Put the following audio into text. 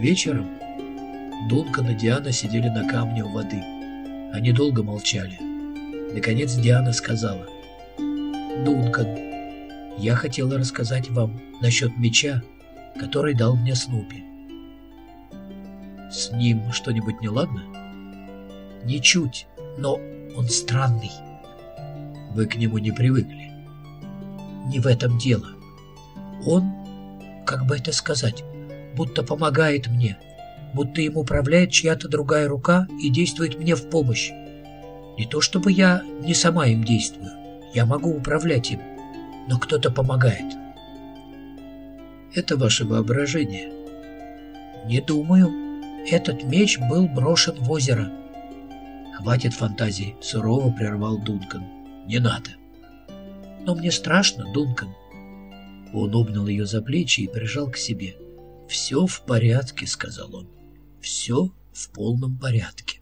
Вечером Дункан и Диана сидели на камне у воды. Они долго молчали. Наконец Диана сказала. «Дункан, я хотела рассказать вам насчет меча, который дал мне Снупи. С ним что-нибудь неладно? Ничуть, но он странный. Вы к нему не привыкли. Не в этом дело. Он, как бы это сказать, будто помогает мне, будто им управляет чья-то другая рука и действует мне в помощь. Не то чтобы я не сама им действую, я могу управлять им, но кто-то помогает. Это ваше воображение. Не думаю. Этот меч был брошен в озеро. Хватит фантазии, сурово прервал Дункан. Не надо. Но мне страшно, Дункан. Он обнял ее за плечи и прижал к себе. «Все в порядке», — сказал он. «Все в полном порядке».